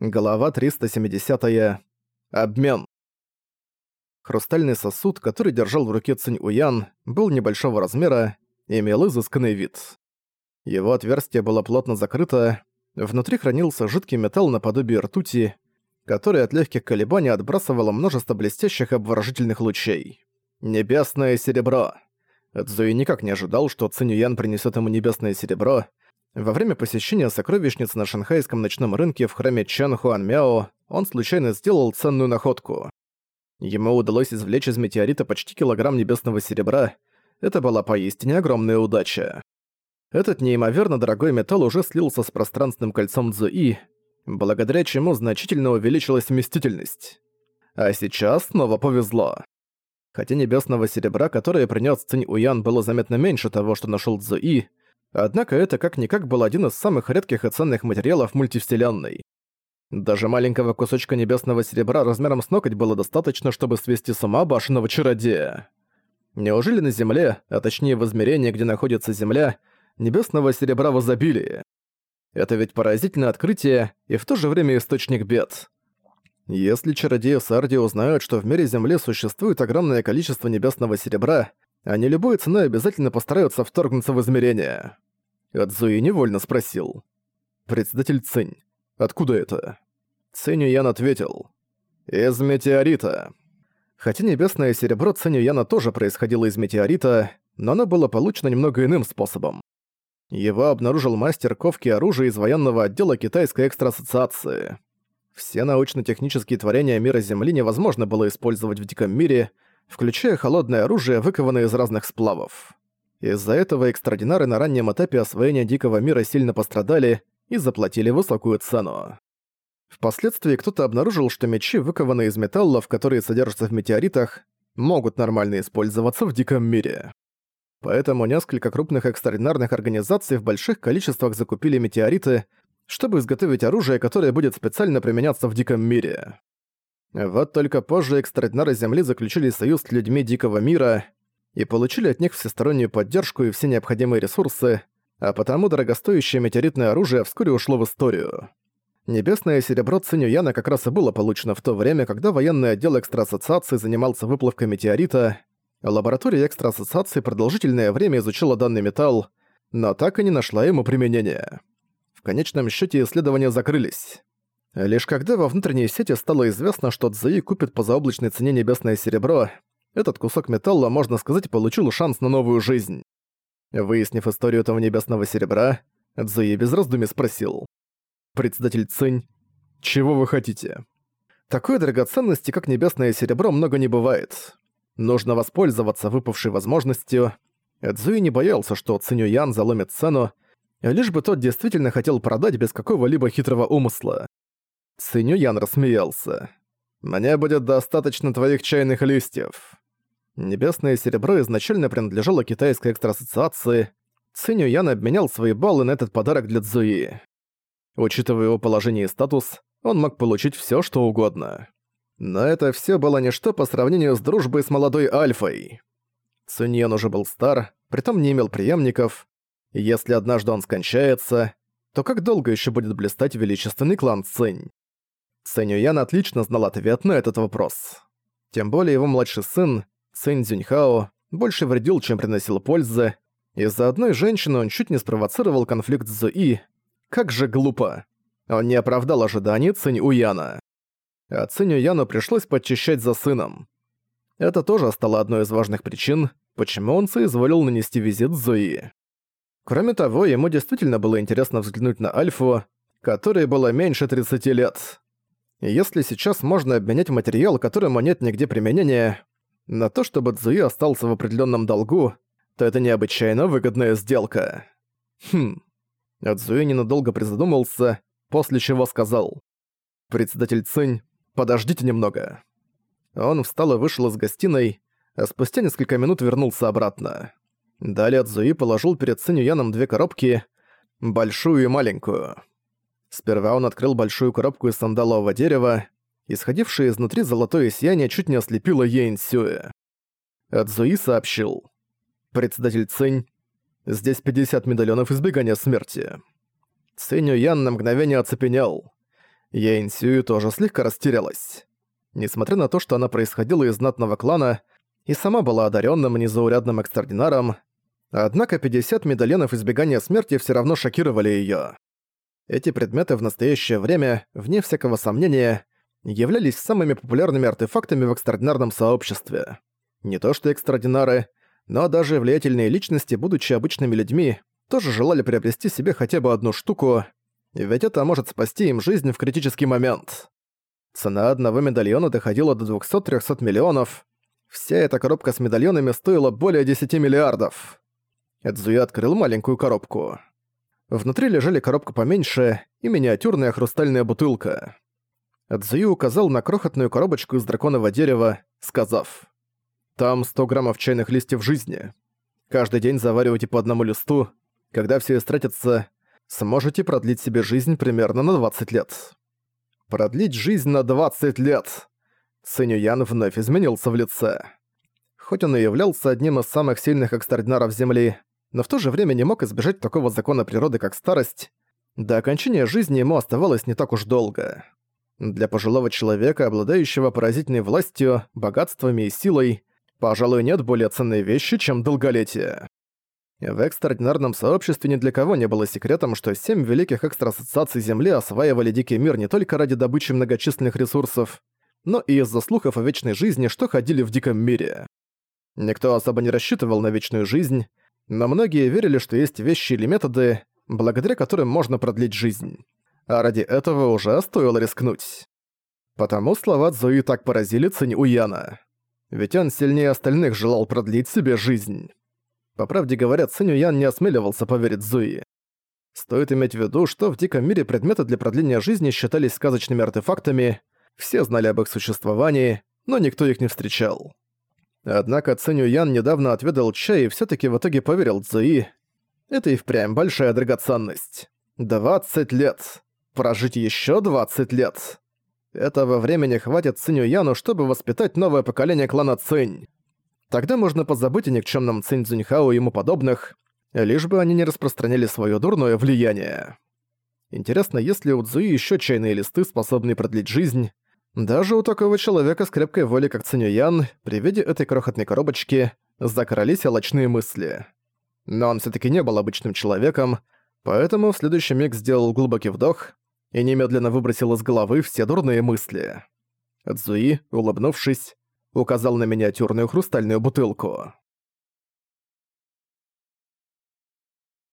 Глава 370. -я. Обмен. Хрустальный сосуд, который держал в руке Цинь Уян, был небольшого размера и имел изысканный вид. Его отверстие было плотно закрыто, внутри хранился жидкий металл наподобие ртути, который от легких колебаний отбрасывало множество блестящих обворожительных лучей. Небесное серебро. Цзуи никак не ожидал, что Цинь Уян принесет ему небесное серебро, во время посещения сокровищниц на шанхайском ночном рынке в храме Чан Хуан Мяо он случайно сделал ценную находку. Ему удалось извлечь из метеорита почти килограмм небесного серебра. Это была поистине огромная удача. Этот неимоверно дорогой металл уже слился с пространственным кольцом Цзуи, благодаря чему значительно увеличилась вместительность. А сейчас снова повезло. Хотя небесного серебра, которое принес Цинь Уян, было заметно меньше того, что нашел Цзуи, Однако это как-никак был один из самых редких и ценных материалов мультивселенной. Даже маленького кусочка небесного серебра размером с ноготь было достаточно, чтобы свести с ума башенного чародея. Неужели на Земле, а точнее в измерении, где находится Земля, небесного серебра в изобилии? Это ведь поразительное открытие и в то же время источник бед. Если чародеи Сарди узнают, что в мире Земли существует огромное количество небесного серебра, они любой ценой обязательно постараются вторгнуться в измерение. Адзуи невольно спросил. «Председатель Цинь, откуда это?» Цинь Ян ответил. «Из метеорита». Хотя небесное серебро Цинь Яна тоже происходило из метеорита, но оно было получено немного иным способом. Его обнаружил мастер ковки оружия из военного отдела Китайской экстра-ассоциации. Все научно-технические творения мира Земли невозможно было использовать в диком мире, включая холодное оружие, выкованное из разных сплавов. Из-за этого экстрадинары на раннем этапе освоения Дикого мира сильно пострадали и заплатили высокую цену. Впоследствии кто-то обнаружил, что мечи, выкованные из металлов, которые содержатся в метеоритах, могут нормально использоваться в Диком мире. Поэтому несколько крупных экстраординарных организаций в больших количествах закупили метеориты, чтобы изготовить оружие, которое будет специально применяться в Диком мире. Вот только позже экстрадинары Земли заключили союз с людьми Дикого мира и получили от них всестороннюю поддержку и все необходимые ресурсы, а потому дорогостоящее метеоритное оружие вскоре ушло в историю. Небесное серебро Цинюяна как раз и было получено в то время, когда военный отдел экстраассоциации занимался выплавкой метеорита, лаборатория экстраассоциации продолжительное время изучила данный металл, но так и не нашла ему применения. В конечном счете исследования закрылись. Лишь когда во внутренней сети стало известно, что Цзэи купит по заоблачной цене небесное серебро, этот кусок металла, можно сказать, получил шанс на новую жизнь. Выяснив историю этого небесного серебра, Цзэи без раздумий спросил. «Председатель Цинь, чего вы хотите?» Такой драгоценности, как небесное серебро, много не бывает. Нужно воспользоваться выпавшей возможностью. Цзуи не боялся, что Циню Ян заломит цену, лишь бы тот действительно хотел продать без какого-либо хитрого умысла. Циню Ян рассмеялся. «Мне будет достаточно твоих чайных листьев». Небесное серебро изначально принадлежало китайской экстраассоциации. Циню Ян обменял свои баллы на этот подарок для Цзуи. Учитывая его положение и статус, он мог получить всё, что угодно. Но это всё было ничто по сравнению с дружбой с молодой Альфой. Циньян уже был стар, притом не имел преемников. Если однажды он скончается, то как долго ещё будет блистать величественный клан Цинь? Ян отлично знал ответ на этот вопрос. Тем более его младший сын, Цинь Цзюньхао, больше вредил, чем приносил пользы. Из-за одной женщины он чуть не спровоцировал конфликт с Зуи. Как же глупо. Он не оправдал ожиданий Цинь Уяна. А Цинь Уяну пришлось подчищать за сыном. Это тоже стало одной из важных причин, почему он соизволил нанести визит Зуи. Кроме того, ему действительно было интересно взглянуть на Альфу, которой было меньше 30 лет. Если сейчас можно обменять материал, которому нет нигде применения, на то, чтобы Цзуи остался в определенном долгу, то это необычайно выгодная сделка. Хм. Цзуи ненадолго призадумался, после чего сказал. «Председатель Цинь, подождите немного». Он встал и вышел из гостиной, а спустя несколько минут вернулся обратно. Далее Цзуи положил перед Цинь Яном две коробки, большую и маленькую. Сперва он открыл большую коробку из сандалового дерева, исходившее изнутри золотое сияние чуть не ослепило Йен Сюэ. Адзуи сообщил. «Председатель Цинь, здесь 50 медальонов избегания смерти». Цинь Ян на мгновение оцепенял. Яин Сюи тоже слегка растерялась. Несмотря на то, что она происходила из знатного клана и сама была одаренным незаурядным экстраординаром, однако 50 медальонов избегания смерти все равно шокировали ее. Эти предметы в настоящее время, вне всякого сомнения, являлись самыми популярными артефактами в экстраординарном сообществе. Не то что экстраординары, но даже влиятельные личности, будучи обычными людьми, тоже желали приобрести себе хотя бы одну штуку, ведь это может спасти им жизнь в критический момент. Цена одного медальона доходила до 200-300 миллионов. Вся эта коробка с медальонами стоила более 10 миллиардов. Эдзуи открыл маленькую коробку. Внутри лежали коробка поменьше и миниатюрная хрустальная бутылка. Эдзуи указал на крохотную коробочку из драконового дерева, сказав, «Там 100 граммов чайных листьев жизни. Каждый день заваривайте по одному листу. Когда все истратится, сможете продлить себе жизнь примерно на 20 лет». Продлить жизнь на 20 лет! Циню Ян вновь изменился в лице. Хоть он и являлся одним из самых сильных экстраординаров Земли, но в то же время не мог избежать такого закона природы, как старость. До окончания жизни ему оставалось не так уж долго. Для пожилого человека, обладающего поразительной властью, богатствами и силой, пожалуй, нет более ценной вещи, чем долголетие. В экстраординарном сообществе ни для кого не было секретом, что семь великих экстраассоциаций Земли осваивали Дикий мир не только ради добычи многочисленных ресурсов, но и из-за слухов о вечной жизни, что ходили в Диком мире. Никто особо не рассчитывал на вечную жизнь, но многие верили, что есть вещи или методы, благодаря которым можно продлить жизнь. А ради этого уже стоило рискнуть. Потому слова Зои так поразили Цинь Уяна. Ведь он сильнее остальных желал продлить себе жизнь. По правде говоря, Цинь Ян не осмеливался поверить Зуи. Стоит иметь в виду, что в Диком мире предметы для продления жизни считались сказочными артефактами, все знали об их существовании, но никто их не встречал. Однако Цинь Ян недавно отведал чай и все таки в итоге поверил Цзуи. Это и впрямь большая драгоценность. 20 лет. Прожить еще 20 лет. Этого времени хватит Цинь Яну, чтобы воспитать новое поколение клана Цинь. Тогда можно позабыть о никчемном Цинь Цзуньхао и ему подобных, лишь бы они не распространяли свое дурное влияние. Интересно, есть ли у Цзуи еще чайные листы, способные продлить жизнь? Даже у такого человека с крепкой волей, как Ян, при виде этой крохотной коробочки закрались олочные мысли. Но он все таки не был обычным человеком, поэтому в следующий миг сделал глубокий вдох и немедленно выбросил из головы все дурные мысли. Цзуи, улыбнувшись, указал на миниатюрную хрустальную бутылку.